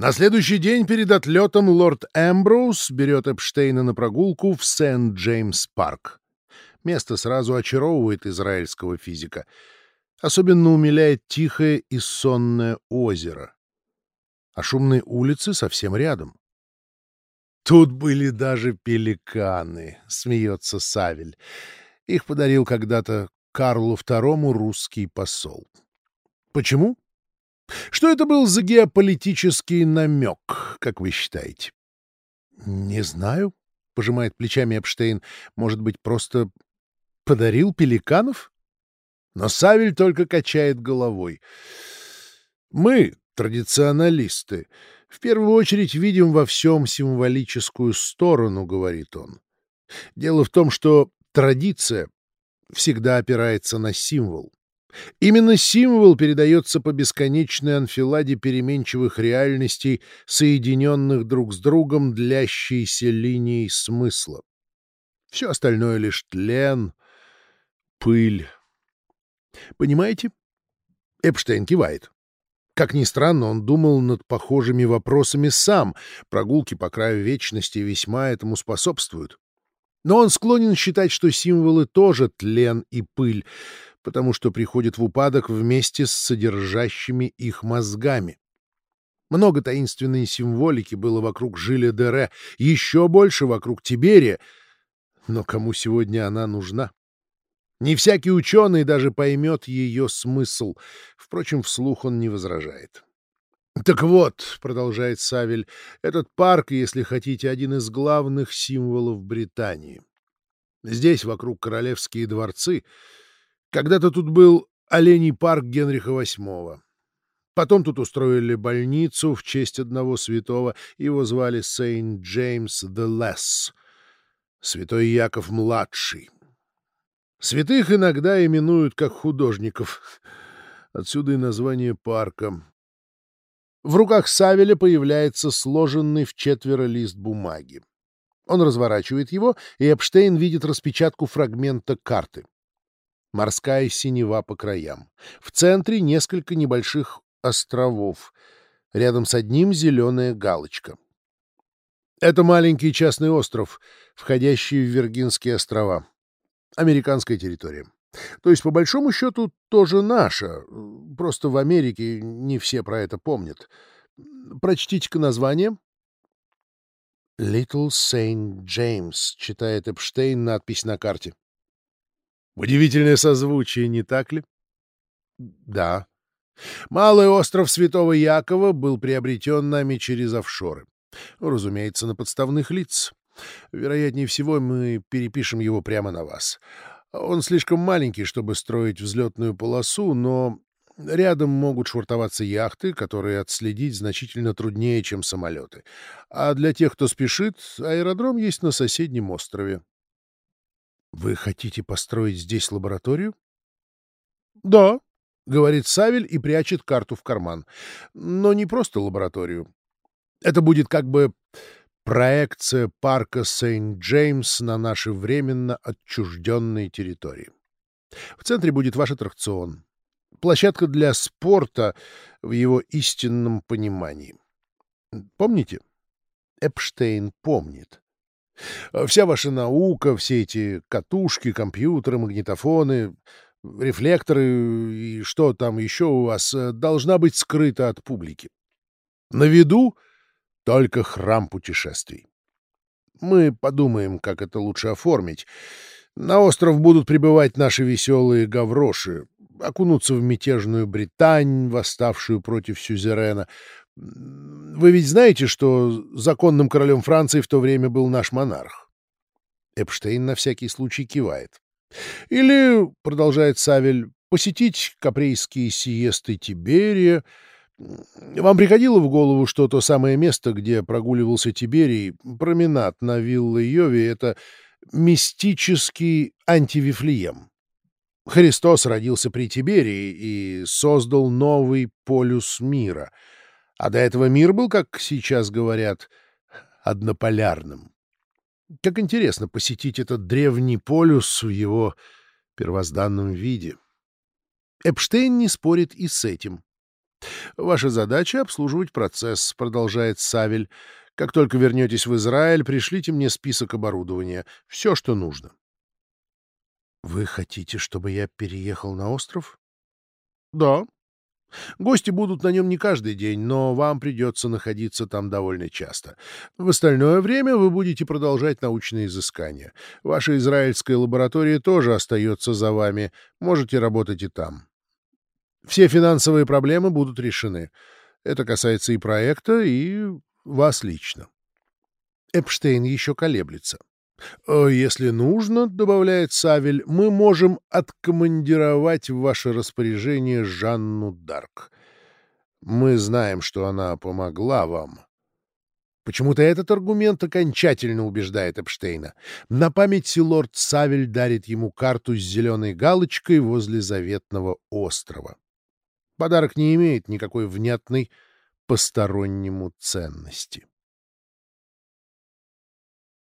На следующий день перед отлетом лорд Эмброуз берет Эпштейна на прогулку в Сент-Джеймс-парк. Место сразу очаровывает израильского физика. Особенно умиляет тихое и сонное озеро. А шумные улицы совсем рядом. «Тут были даже пеликаны», — смеется Савель. Их подарил когда-то Карлу II русский посол. Почему? Что это был за геополитический намек, как вы считаете? — Не знаю, — пожимает плечами Эпштейн. — Может быть, просто подарил пеликанов? Но Савель только качает головой. — Мы, традиционалисты, в первую очередь видим во всем символическую сторону, — говорит он. Дело в том, что традиция всегда опирается на символ. Именно символ передается по бесконечной анфиладе переменчивых реальностей, соединенных друг с другом длящейся линией смысла. Все остальное лишь тлен, пыль. Понимаете? Эпштейн кивает. Как ни странно, он думал над похожими вопросами сам. Прогулки по краю вечности весьма этому способствуют. Но он склонен считать, что символы тоже тлен и пыль, потому что приходят в упадок вместе с содержащими их мозгами. Много таинственной символики было вокруг Жиля Дере, еще больше вокруг Тиберия. Но кому сегодня она нужна? Не всякий ученый даже поймет ее смысл. Впрочем, вслух он не возражает. «Так вот», — продолжает Савель, — «этот парк, если хотите, один из главных символов Британии. Здесь вокруг королевские дворцы, когда-то тут был оленей парк Генриха VIII. Потом тут устроили больницу в честь одного святого, его звали Сейнт Джеймс the Less, святой Яков-младший. Святых иногда именуют как художников. Отсюда и название парка. В руках Савеля появляется сложенный в четверо лист бумаги. Он разворачивает его, и Эпштейн видит распечатку фрагмента карты морская синева по краям. В центре несколько небольших островов. Рядом с одним зеленая галочка. Это маленький частный остров, входящий в Виргинские острова. Американская территория. То есть, по большому счету, тоже наша. Просто в Америке не все про это помнят. Прочтите-ка название. «Little Saint James», — читает Эпштейн надпись на карте. Удивительное созвучие, не так ли? Да. Малый остров Святого Якова был приобретен нами через офшоры. Разумеется, на подставных лиц. Вероятнее всего, мы перепишем его прямо на вас. Он слишком маленький, чтобы строить взлетную полосу, но рядом могут швартоваться яхты, которые отследить значительно труднее, чем самолеты. А для тех, кто спешит, аэродром есть на соседнем острове. Вы хотите построить здесь лабораторию? Да, говорит Савель и прячет карту в карман. Но не просто лабораторию. Это будет как бы проекция парка Сент-Джеймс на наши временно отчужденные территории. В центре будет ваш аттракцион. Площадка для спорта в его истинном понимании. Помните? Эпштейн помнит. Э, вся ваша наука, все эти катушки, компьютеры, магнитофоны, рефлекторы и что там еще у вас э, должна быть скрыта от публики. На виду только храм путешествий. Мы подумаем, как это лучше оформить. На остров будут прибывать наши веселые гавроши, окунуться в мятежную Британь, восставшую против Сюзерена, вы ведь знаете, что законным королем Франции в то время был наш монарх? Эпштейн на всякий случай кивает. Или, продолжает Савель, посетить капрейские сиесты Тиберия. Вам приходило в голову, что то самое место, где прогуливался Тиберий, променад на виллы Йови, это мистический антивифлеем? Христос родился при Тиберии и создал новый полюс мира — а до этого мир был, как сейчас говорят, однополярным. Как интересно посетить этот древний полюс в его первозданном виде. Эпштейн не спорит и с этим. Ваша задача — обслуживать процесс, — продолжает Савель. Как только вернетесь в Израиль, пришлите мне список оборудования. Все, что нужно. — Вы хотите, чтобы я переехал на остров? — Да. Гости будут на нем не каждый день, но вам придется находиться там довольно часто. В остальное время вы будете продолжать научные изыскания. Ваша израильская лаборатория тоже остается за вами. Можете работать и там. Все финансовые проблемы будут решены. Это касается и проекта, и вас лично. Эпштейн еще колеблется. «Э, «Если нужно, — добавляет Савель, — мы можем откомандировать в ваше распоряжение Жанну Дарк. Мы знаем, что она помогла вам». Почему-то этот аргумент окончательно убеждает Эпштейна. На память лорд Савель дарит ему карту с зеленой галочкой возле заветного острова. Подарок не имеет никакой внятной постороннему ценности.